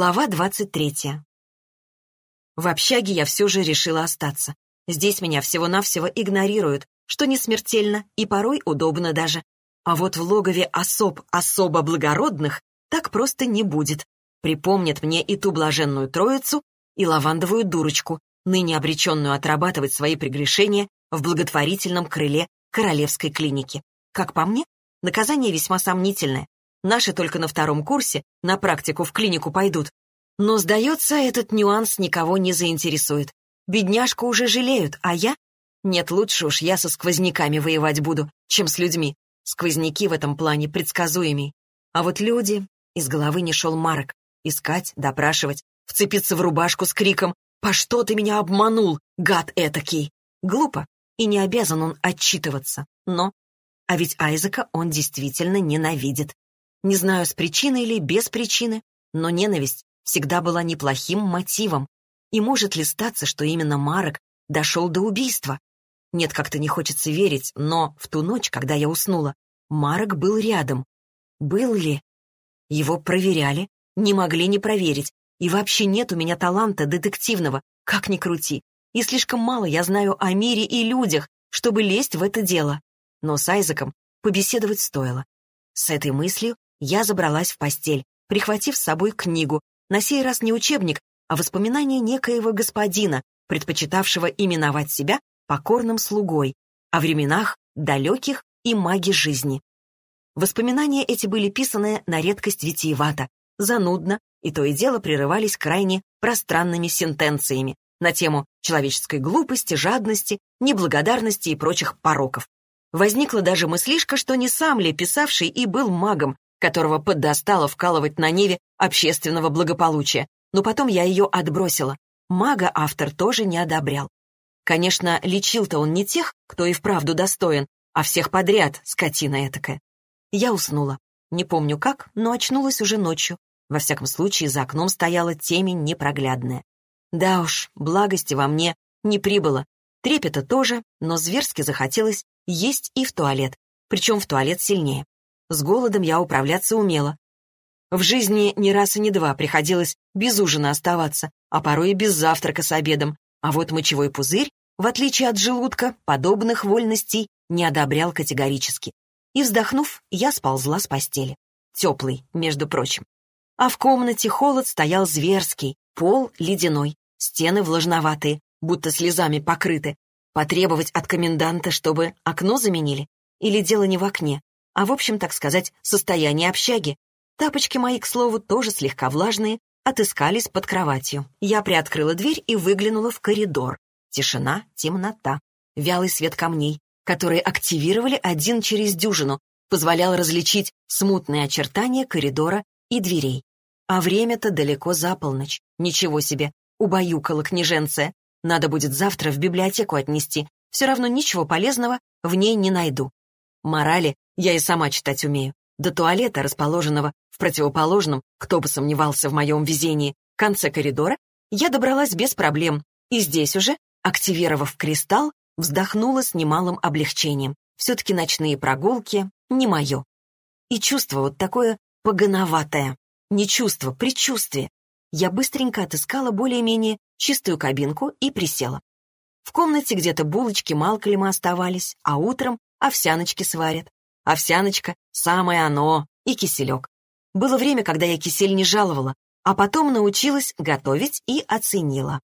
Глава 23. В общаге я все же решила остаться. Здесь меня всего-навсего игнорируют, что не смертельно и порой удобно даже. А вот в логове особ особо благородных так просто не будет. Припомнят мне и ту блаженную троицу, и лавандовую дурочку, ныне обреченную отрабатывать свои прегрешения в благотворительном крыле королевской клиники. Как по мне, наказание весьма сомнительное, Наши только на втором курсе на практику в клинику пойдут. Но, сдается, этот нюанс никого не заинтересует. Бедняжку уже жалеют, а я? Нет, лучше уж я со сквозняками воевать буду, чем с людьми. Сквозняки в этом плане предсказуемей. А вот люди... Из головы не шел Марок. Искать, допрашивать, вцепиться в рубашку с криком «По что ты меня обманул, гад этакий?» Глупо, и не обязан он отчитываться. Но... А ведь Айзека он действительно ненавидит. Не знаю, с причиной или без причины, но ненависть всегда была неплохим мотивом. И может ли статься, что именно Марок дошел до убийства? Нет, как-то не хочется верить, но в ту ночь, когда я уснула, Марок был рядом. Был ли? Его проверяли, не могли не проверить. И вообще нет у меня таланта детективного, как ни крути. И слишком мало я знаю о мире и людях, чтобы лезть в это дело. Но с Айзеком побеседовать стоило. С этой мыслью я забралась в постель, прихватив с собой книгу, на сей раз не учебник, а воспоминания некоего господина, предпочитавшего именовать себя покорным слугой, о временах далеких и маги жизни. Воспоминания эти были писаны на редкость витиевато, занудно, и то и дело прерывались крайне пространными сентенциями на тему человеческой глупости, жадности, неблагодарности и прочих пороков. Возникла даже мыслишка, что не сам ли писавший и был магом, которого поддостало вкалывать на неве общественного благополучия, но потом я ее отбросила. Мага автор тоже не одобрял. Конечно, лечил-то он не тех, кто и вправду достоин, а всех подряд, скотина этакая. Я уснула. Не помню как, но очнулась уже ночью. Во всяком случае, за окном стояла темень непроглядная. Да уж, благости во мне не прибыло. Трепета тоже, но зверски захотелось есть и в туалет. Причем в туалет сильнее. С голодом я управляться умела. В жизни ни раз и ни два приходилось без ужина оставаться, а порой и без завтрака с обедом. А вот мочевой пузырь, в отличие от желудка, подобных вольностей не одобрял категорически. И вздохнув, я сползла с постели. Теплый, между прочим. А в комнате холод стоял зверский, пол ледяной, стены влажноватые, будто слезами покрыты. Потребовать от коменданта, чтобы окно заменили? Или дело не в окне, а в общем, так сказать, состояние общаги. Тапочки мои, к слову, тоже слегка влажные, отыскались под кроватью. Я приоткрыла дверь и выглянула в коридор. Тишина, темнота, вялый свет камней, которые активировали один через дюжину, позволял различить смутные очертания коридора и дверей. А время-то далеко за полночь. Ничего себе, убаюкала княженция. Надо будет завтра в библиотеку отнести. Все равно ничего полезного в ней не найду. Морали я и сама читать умею. До туалета, расположенного в противоположном, кто бы сомневался в моем везении, конце коридора, я добралась без проблем. И здесь уже, активировав кристалл, вздохнула с немалым облегчением. Все-таки ночные прогулки не мое. И чувство вот такое погоноватое. Не чувство, предчувствие. Я быстренько отыскала более-менее чистую кабинку и присела. В комнате где-то булочки Малкольма оставались, а утром овсяночки сварят. Овсяночка — самое оно, и киселек. Было время, когда я кисель не жаловала, а потом научилась готовить и оценила.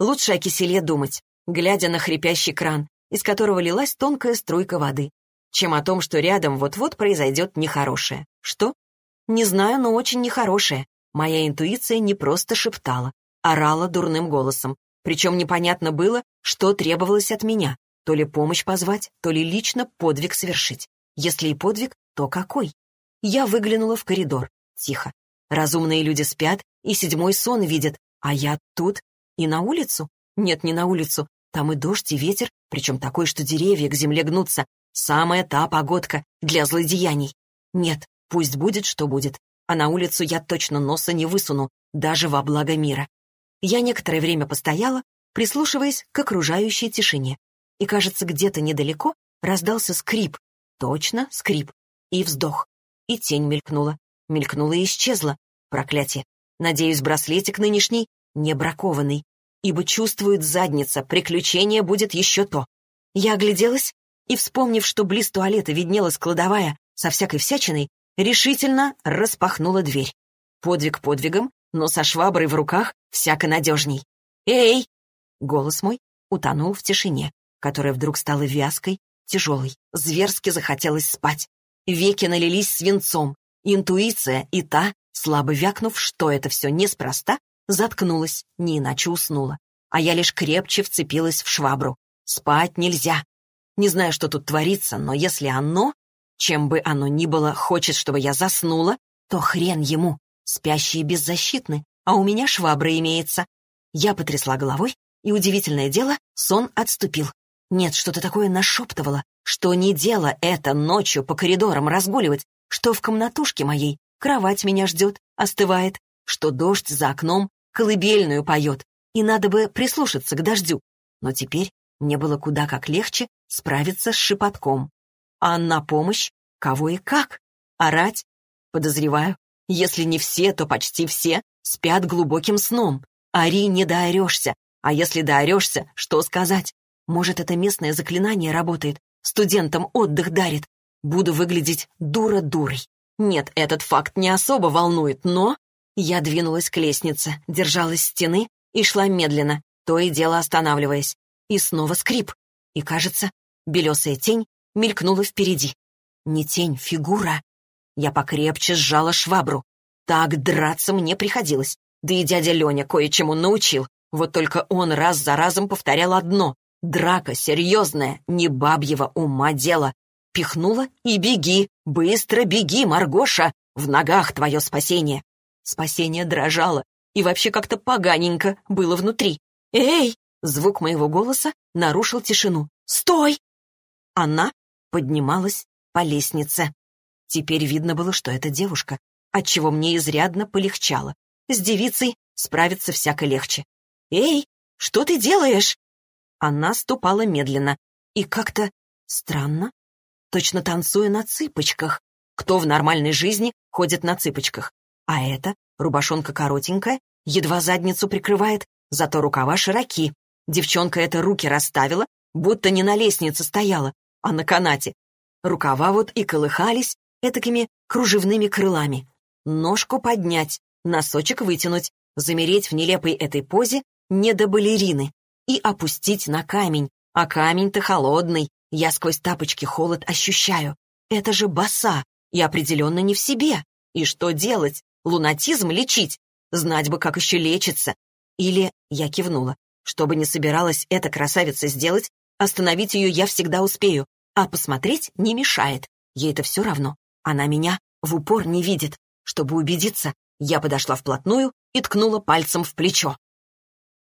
Лучше о киселе думать, глядя на хрипящий кран, из которого лилась тонкая струйка воды, чем о том, что рядом вот-вот произойдет нехорошее. Что? Не знаю, но очень нехорошее. Моя интуиция не просто шептала, орала дурным голосом. Причем непонятно было, что требовалось от меня. То ли помощь позвать, то ли лично подвиг совершить. Если и подвиг, то какой? Я выглянула в коридор. Тихо. Разумные люди спят и седьмой сон видят, а я тут и на улицу? Нет, не на улицу. Там и дождь, и ветер, причем такой, что деревья к земле гнутся. Самая та погодка для злодеяний. Нет, пусть будет, что будет. А на улицу я точно носа не высуну, даже во благо мира. Я некоторое время постояла, прислушиваясь к окружающей тишине. И, кажется, где-то недалеко раздался скрип, Точно, скрип. И вздох. И тень мелькнула. Мелькнула и исчезла. Проклятие. Надеюсь, браслетик нынешний не бракованный, ибо чувствует задница, приключение будет еще то. Я огляделась и, вспомнив, что близ туалета виднелась кладовая со всякой всячиной, решительно распахнула дверь. Подвиг подвигом, но со шваброй в руках всяко надежней. «Эй!» Голос мой утонул в тишине, которая вдруг стала вязкой, тяжелой. Зверски захотелось спать. Веки налились свинцом. Интуиция и та, слабо вякнув, что это все неспроста, заткнулась, не иначе уснула. А я лишь крепче вцепилась в швабру. Спать нельзя. Не знаю, что тут творится, но если оно, чем бы оно ни было, хочет, чтобы я заснула, то хрен ему. Спящие беззащитны, а у меня швабра имеется. Я потрясла головой, и, удивительное дело, сон отступил. Нет, что-то такое нашептывало, что не дело это ночью по коридорам разгуливать, что в комнатушке моей кровать меня ждет, остывает, что дождь за окном колыбельную поет, и надо бы прислушаться к дождю. Но теперь мне было куда как легче справиться с шепотком. А на помощь кого и как? Орать? Подозреваю, если не все, то почти все спят глубоким сном. Ори, не доорешься. А если доорешься, что сказать? Может, это местное заклинание работает, студентам отдых дарит. Буду выглядеть дура-дурой. Нет, этот факт не особо волнует, но... Я двинулась к лестнице, держалась стены и шла медленно, то и дело останавливаясь. И снова скрип. И, кажется, белесая тень мелькнула впереди. Не тень, фигура. Я покрепче сжала швабру. Так драться мне приходилось. Да и дядя Леня кое-чему научил. Вот только он раз за разом повторял одно. Драка серьезная, не бабьего ума дело. Пихнула и беги, быстро беги, Маргоша, в ногах твое спасение. Спасение дрожало, и вообще как-то поганенько было внутри. «Эй!» Звук моего голоса нарушил тишину. «Стой!» Она поднималась по лестнице. Теперь видно было, что это девушка, отчего мне изрядно полегчало. С девицей справиться всяко легче. «Эй, что ты делаешь?» Она ступала медленно и как-то странно, точно танцуя на цыпочках. Кто в нормальной жизни ходит на цыпочках? А эта, рубашонка коротенькая, едва задницу прикрывает, зато рукава широки. Девчонка эта руки расставила, будто не на лестнице стояла, а на канате. Рукава вот и колыхались этакими кружевными крылами. Ножку поднять, носочек вытянуть, замереть в нелепой этой позе не до балерины и опустить на камень. А камень-то холодный, я сквозь тапочки холод ощущаю. Это же боса, и определенно не в себе. И что делать? Лунатизм лечить? Знать бы, как еще лечится. Или, я кивнула, чтобы не собиралась эта красавица сделать, остановить ее я всегда успею. А посмотреть не мешает. Ей это все равно. Она меня в упор не видит. Чтобы убедиться, я подошла вплотную и ткнула пальцем в плечо.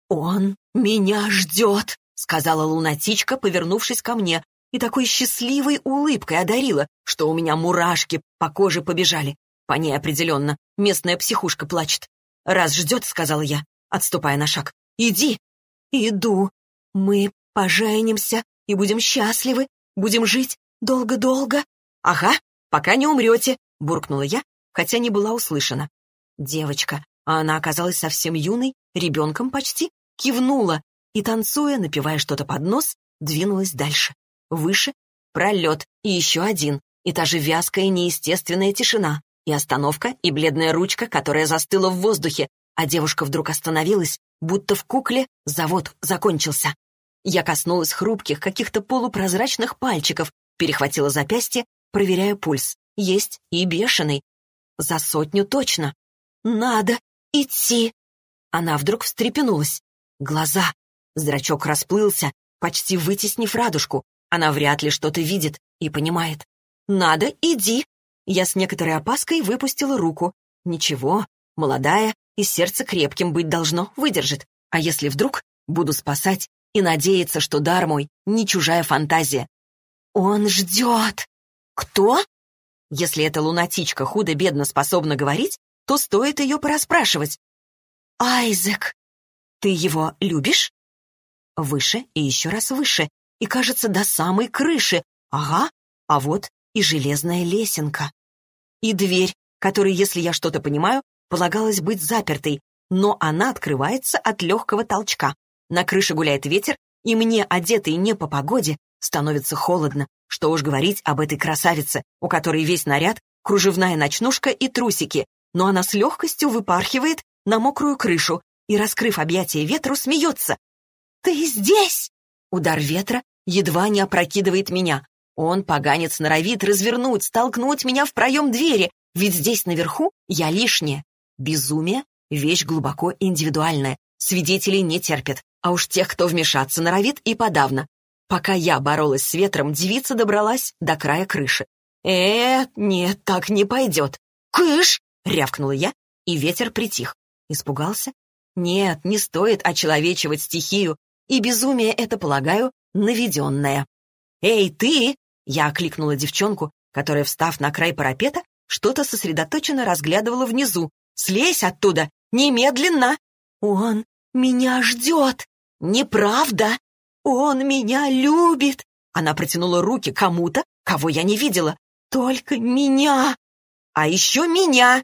«Он меня ждет», — сказала лунатичка, повернувшись ко мне, и такой счастливой улыбкой одарила, что у меня мурашки по коже побежали. По ней определенно местная психушка плачет. «Раз ждет», — сказала я, отступая на шаг. «Иди». «Иду. Мы поженимся и будем счастливы, Будем жить долго-долго?» «Ага, пока не умрете», — буркнула я, хотя не была услышана. Девочка, а она оказалась совсем юной, ребенком почти, кивнула и, танцуя, напивая что-то под нос, двинулась дальше. Выше — пролет, и еще один, и та же вязкая неестественная тишина, и остановка, и бледная ручка, которая застыла в воздухе, а девушка вдруг остановилась, будто в кукле завод закончился. Я коснулась хрупких, каких-то полупрозрачных пальчиков, перехватила запястье, проверяя пульс. Есть и бешеный. За сотню точно. Надо идти. Она вдруг встрепенулась. Глаза. Зрачок расплылся, почти вытеснив радужку. Она вряд ли что-то видит и понимает. «Надо, иди!» Я с некоторой опаской выпустила руку. «Ничего, молодая, и сердце крепким быть должно, выдержит. А если вдруг буду спасать и надеяться, что дар мой не чужая фантазия. «Он ждет!» «Кто?» Если эта лунатичка худо-бедно способна говорить, то стоит ее порасспрашивать. «Айзек, ты его любишь?» Выше и еще раз выше, и, кажется, до самой крыши. Ага, а вот и железная лесенка. И дверь, которой, если я что-то понимаю, полагалось быть запертой, но она открывается от легкого толчка. На крыше гуляет ветер, и мне, одетой не по погоде, становится холодно. Что уж говорить об этой красавице, у которой весь наряд — кружевная ночнушка и трусики, но она с легкостью выпархивает на мокрую крышу и, раскрыв объятия ветру, смеется. «Ты здесь!» Удар ветра едва не опрокидывает меня. Он, поганец, норовит развернуть, столкнуть меня в проем двери, ведь здесь наверху я лишняя. Безумие — вещь глубоко индивидуальная, свидетелей не терпит, а уж тех, кто вмешаться норовит, и подавно. Пока я боролась с ветром, девица добралась до края крыши. «Э, нет, так не пойдет!» «Кыш!» — рявкнула я, и ветер притих. Испугался? Нет, не стоит очеловечивать стихию, и безумие это, полагаю, наведенное. «Эй, ты!» — я окликнула девчонку, которая, встав на край парапета, что-то сосредоточенно разглядывала внизу. «Слезь оттуда! Немедленно!» «Он меня ждет!» «Неправда! Он меня любит!» Она протянула руки кому-то, кого я не видела. «Только меня!» «А еще меня!»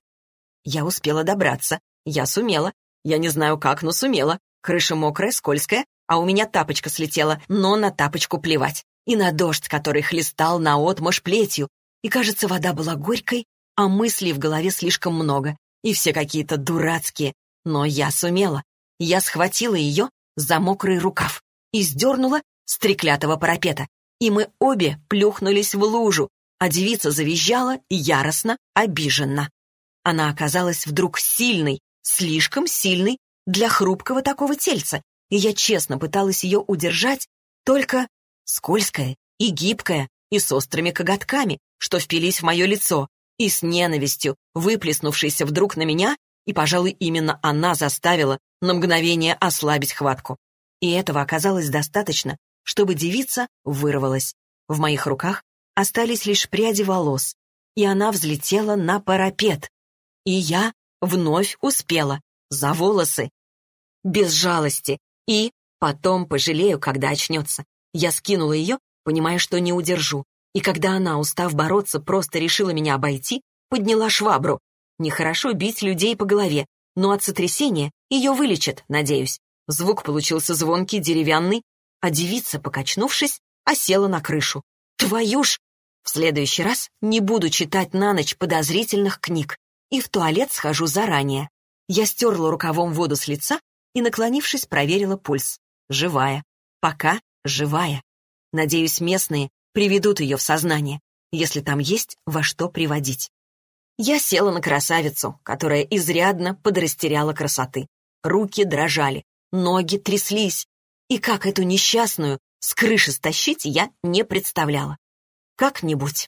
Я успела добраться. Я сумела. Я не знаю как, но сумела. Крыша мокрая, скользкая, а у меня тапочка слетела, но на тапочку плевать. И на дождь, который хлестал наотмашь плетью. И, кажется, вода была горькой, а мыслей в голове слишком много. И все какие-то дурацкие. Но я сумела. Я схватила ее за мокрый рукав и сдернула с треклятого парапета. И мы обе плюхнулись в лужу, а девица завизжала яростно, обиженно. Она оказалась вдруг сильной, слишком сильной для хрупкого такого тельца, и я честно пыталась ее удержать, только скользкая и гибкая, и с острыми коготками, что впились в мое лицо, и с ненавистью, выплеснувшейся вдруг на меня, и, пожалуй, именно она заставила на мгновение ослабить хватку. И этого оказалось достаточно, чтобы девица вырвалась. В моих руках остались лишь пряди волос, и она взлетела на парапет. И я вновь успела. За волосы. Без жалости. И потом пожалею, когда очнется. Я скинула ее, понимая, что не удержу. И когда она, устав бороться, просто решила меня обойти, подняла швабру. Нехорошо бить людей по голове, но от сотрясения ее вылечат, надеюсь. Звук получился звонкий, деревянный, а девица, покачнувшись, осела на крышу. Твою ж! В следующий раз не буду читать на ночь подозрительных книг и в туалет схожу заранее. Я стерла рукавом воду с лица и, наклонившись, проверила пульс. Живая. Пока живая. Надеюсь, местные приведут ее в сознание, если там есть во что приводить. Я села на красавицу, которая изрядно подрастеряла красоты. Руки дрожали, ноги тряслись. И как эту несчастную с крыши стащить я не представляла. Как-нибудь.